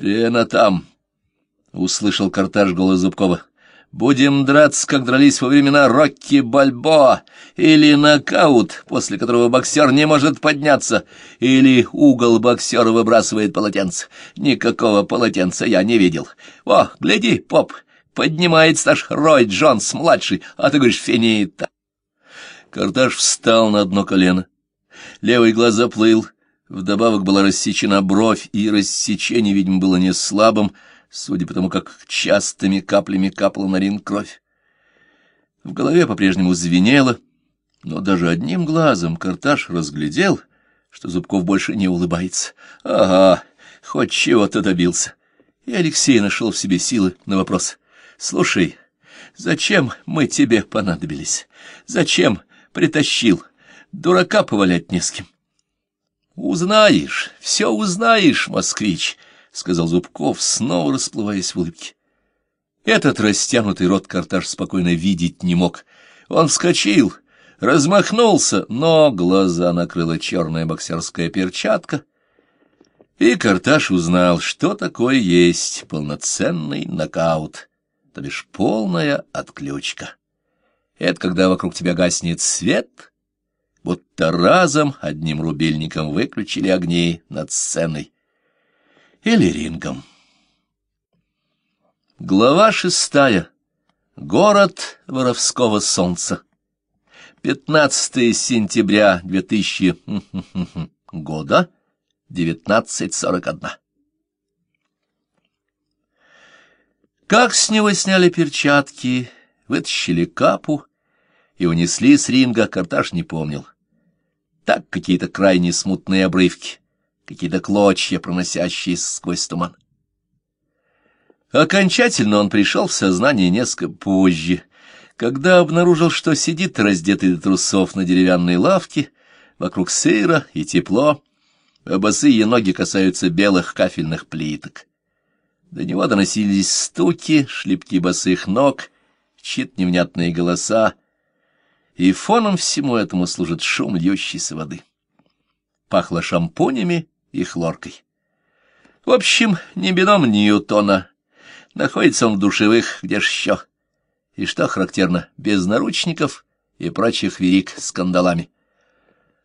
«Лена там!» — услышал картаж голос Зубкова. «Будем драться, как дрались во времена Рокки Бальбоа, или нокаут, после которого боксер не может подняться, или угол боксера выбрасывает полотенце. Никакого полотенца я не видел. О, гляди, поп, поднимается наш Рой Джонс-младший, а ты говоришь, финита!» Карташ встал на одно колено. Левый глаз заплыл, вдобавок была рассечена бровь, и рассечение, видимо, было не слабым, судя по тому, как частыми каплями капала на ринг кровь. В голове по-прежнему звенело, но даже одним глазом Карташ разглядел, что Зубков больше не улыбается. Ага, хоть чего-то добился. И Алексей нашел в себе силы на вопрос. «Слушай, зачем мы тебе понадобились? Зачем притащил? Дурака повалять не с кем». «Узнаешь, все узнаешь, москвич», — сказал Зубков, снова расплываясь в улыбке. Этот растянутый рот Карташ спокойно видеть не мог. Он вскочил, размахнулся, но глаза накрыла черная боксерская перчатка, и Карташ узнал, что такое есть полноценный нокаут, то бишь полная отключка. Это когда вокруг тебя гаснет свет, будто разом одним рубильником выключили огни над сценой или рингом. Глава шестая. Город воровского солнца. 15 сентября 2000 года, 1941. Как с него сняли перчатки, вытащили капу и унесли с ринга, Карташ не помнил. Так какие-то крайне смутные обрывки какие-то клочья, проносящиеся сквозь туман. Окончательно он пришел в сознание несколько позже, когда обнаружил, что сидит раздетый до трусов на деревянной лавке, вокруг сыра и тепло, а босые ноги касаются белых кафельных плиток. До него доносились стуки, шлепки босых ног, чьи-то невнятные голоса, и фоном всему этому служит шум льющейся воды. Пахло шампунями и хлоркой. В общем, не бином Ньютона. Находится он в душевых, где ж еще. И что характерно, без наручников и прочих верик с кандалами.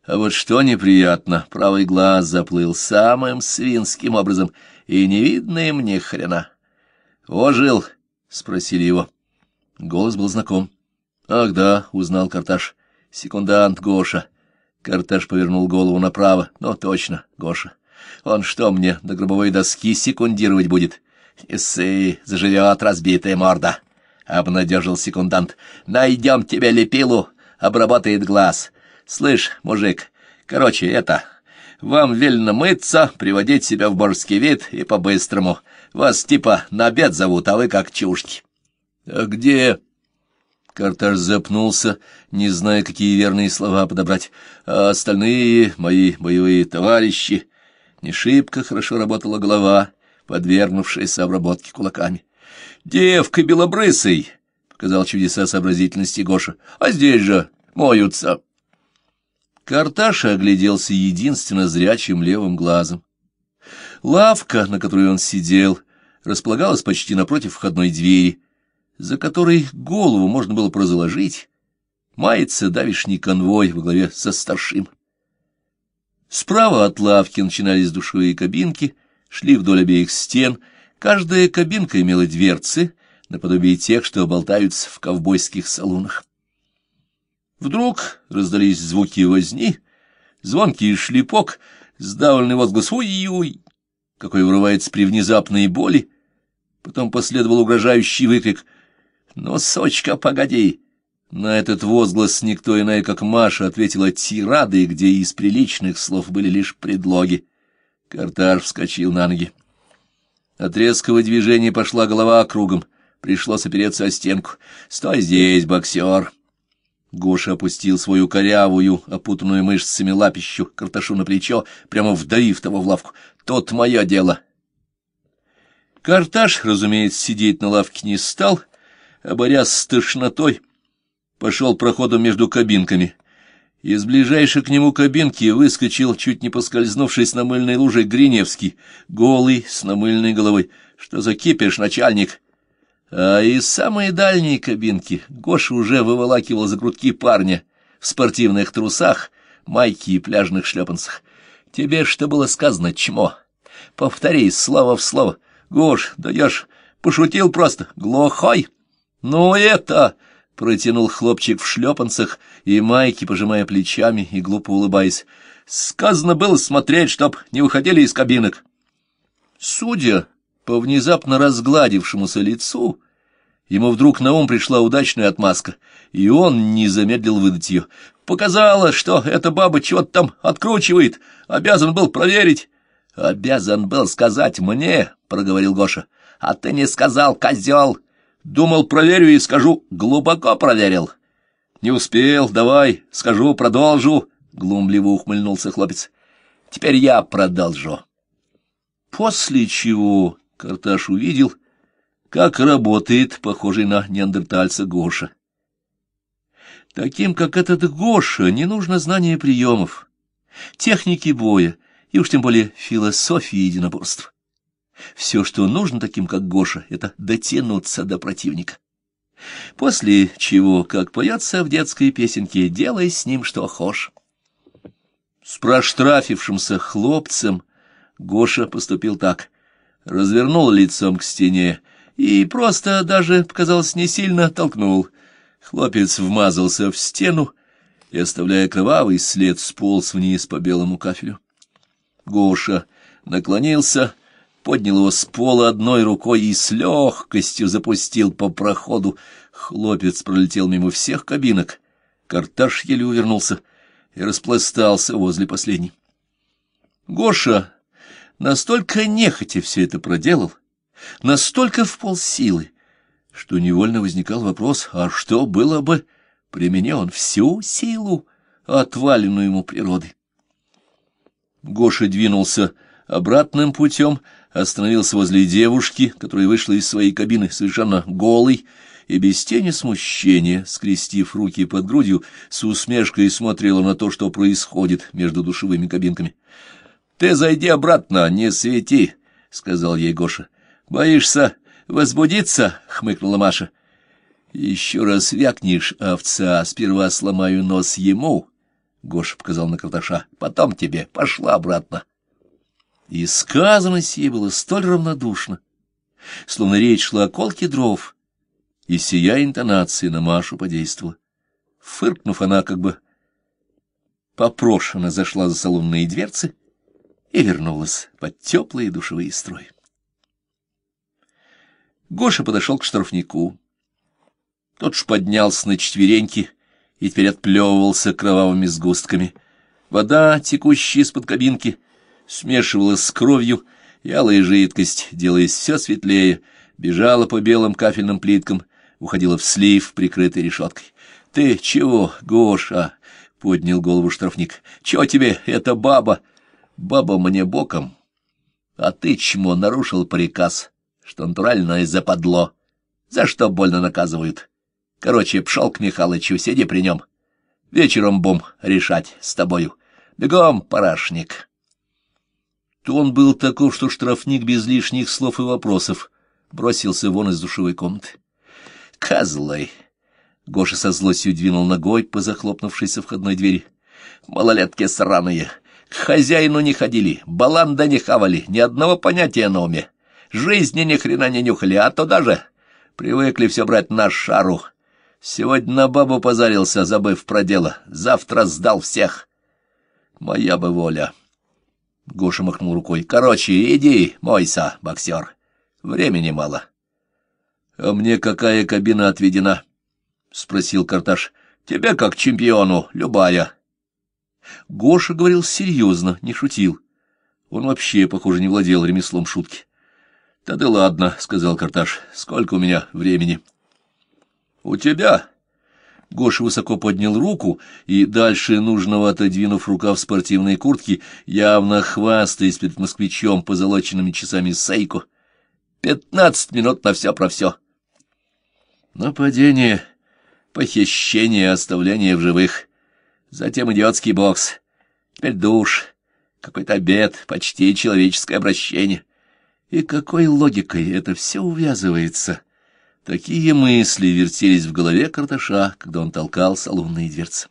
А вот что неприятно, правый глаз заплыл самым свинским образом, и не видно им ни хрена. «Ожил?» — спросили его. Голос был знаком. «Ах да», — узнал Карташ, — «секундант Гоша». Карташ повернул голову направо. Ну, точно, Гоша. Он что мне, на гробовой доске секундировать будет? Исы, заживет разбитая морда. Обнадежил секундант. Найдем тебе лепилу, обработает глаз. Слышь, мужик, короче, это... Вам велено мыться, приводить себя в божеский вид и по-быстрому. Вас типа на обед зовут, а вы как чушки. — А где... Карташ запнулся, не зная, какие верные слова подобрать. А остальные, мои боевые товарищи... Не шибко хорошо работала голова, подвергнувшаяся обработке кулаками. «Девка белобрысый!» — показал чудеса сообразительности Гоша. «А здесь же моются!» Карташа огляделся единственно зрячим левым глазом. Лавка, на которой он сидел, располагалась почти напротив входной двери, за которой голову можно было прозаложить, мается давишний конвой во главе со старшим. Справа от лавки начинались душевые кабинки, шли вдоль обеих стен, каждая кабинка имела дверцы, наподобие тех, что болтаются в ковбойских салонах. Вдруг раздались звуки возни, звонкий шлепок, сдавленный возглас «Уй-уй!», какой вырывается при внезапной боли, потом последовал угрожающий выкрик «Ну, сочка, погоди!» На этот возглас никто иная, как Маша, ответила тирадой, где из приличных слов были лишь предлоги. Картар вскочил на ноги. От резкого движения пошла голова кругом. Пришлось опереться о стенку. «Стой здесь, боксер!» Гоша опустил свою корявую, опутанную мышцами лапищу, карташу на плечо, прямо вдавив того в лавку. «Тут мое дело!» Карташ, разумеется, сидеть на лавке не стал, а борясь с тошнотой, пошел проходом между кабинками Из ближайшей к нему кабинки выскочил, чуть не поскользнувшись на мыльной луже, Гриневский, голый, с намыльной головой. Что за кипиш, начальник? А из самой дальней кабинки Гоша уже выволакивал за грудки парня в спортивных трусах, майке и пляжных шлепанцах. Тебе что было сказано, чмо? Повтори слово в слово. Гош, даешь, пошутил просто. Глухой. Ну это... — протянул хлопчик в шлепанцах и майке, пожимая плечами и глупо улыбаясь. — Сказано было смотреть, чтоб не уходили из кабинок. Судя по внезапно разгладившемуся лицу, ему вдруг на ум пришла удачная отмазка, и он не замедлил выдать ее. Показалось, что эта баба чего-то там откручивает, обязан был проверить. — Обязан был сказать мне, — проговорил Гоша, — а ты не сказал, козел. — Думал, проверю и скажу. Глубоко проверил. Не успел, давай, скажу, продолжу. Глумливо ухмыльнулся хлопец. Теперь я продолжу. После чего Карташ увидел, как работает похожий на неандертальца Гоша. Таким, как этот Гоша, не нужно знания приемов, техники боя и уж тем более философии единоборств. Все, что нужно таким, как Гоша, это дотянуться до противника. После чего, как поется в детской песенке, делай с ним что хошь. С проштрафившимся хлопцем Гоша поступил так. Развернул лицом к стене и просто даже, показалось, не сильно толкнул. Хлопец вмазался в стену и, оставляя кровавый след, сполз вниз по белому кафелю. Гоша наклонился поднял его с пола одной рукой и с легкостью запустил по проходу. Хлопец пролетел мимо всех кабинок. Карташ еле увернулся и распластался возле последней. Гоша настолько нехотя все это проделал, настолько в полсилы, что невольно возникал вопрос, а что было бы, применял он всю силу, отваленную ему природой. Гоша двинулся обратным путем, остановился возле девушки, которая вышла из своей кабины совершенно голой, и без тени смущения, скрестив руки под грудью, с усмешкой смотрела на то, что происходит между душевыми кабинками. — Ты зайди обратно, не свети, — сказал ей Гоша. — Боишься возбудиться? — хмыкнула Маша. — Еще раз вякнешь, овца, сперва сломаю нос ему, — Гоша показал на Карташа, — потом тебе, пошла обратно. — и сказано сие было столь равнодушно, словно речь шла о колке дров, и сия интонация на Машу подействовала. Фыркнув, она как бы попрошенно зашла за салонные дверцы и вернулась под теплые душевые строи. Гоша подошел к штрафнику. Тот ж поднялся на четвереньки и теперь отплевывался кровавыми сгустками. Вода, текущая из-под кабинки, смешивалась с кровью, и алая жидкость, делаясь все светлее, бежала по белым кафельным плиткам, уходила в слив, прикрытый решеткой. — Ты чего, Гоша? — поднял голову штрафник. — Чего тебе эта баба? — Баба мне боком. А ты, чмо, нарушил приказ, что натуральное западло. За что больно наказывают? Короче, пшел к Михалычу, сиди при нем. Вечером бом решать с тобою. Бегом, парашник. Тон был таков, что штрафник без лишних слов и вопросов бросился вон из душевой комнаты. «Козлы!» — Гоша со злостью двинул ногой по захлопнувшейся входной двери. «Малолетки сраные! К хозяину не ходили, баланда не хавали, ни одного понятия на уме. Жизни ни хрена не нюхали, а то даже привыкли все брать на шару. Сегодня на бабу позарился, забыв про дело. Завтра сдал всех. Моя бы воля!» Гоша махнул рукой. «Короче, иди, мойся, боксер. Времени мало». «А мне какая кабина отведена?» — спросил Карташ. «Тебе как чемпиону, любая». Гоша говорил серьезно, не шутил. Он вообще, похоже, не владел ремеслом шутки. «Да да ладно», — сказал Карташ. «Сколько у меня времени?» «У тебя Гоша высоко поднял руку и, дальше нужного отодвинув рукав спортивной куртки, явно хвастаясь перед москвичом позолоченными часами Сейко. «Пятнадцать минут на все про все». Нападение, похищение, оставление в живых. Затем идиотский бокс. Теперь душ. Какой-то обед, почти человеческое обращение. И какой логикой это все увязывается? Такие мысли вертелись в голове Карташа, когда он толкал салонные дверцы.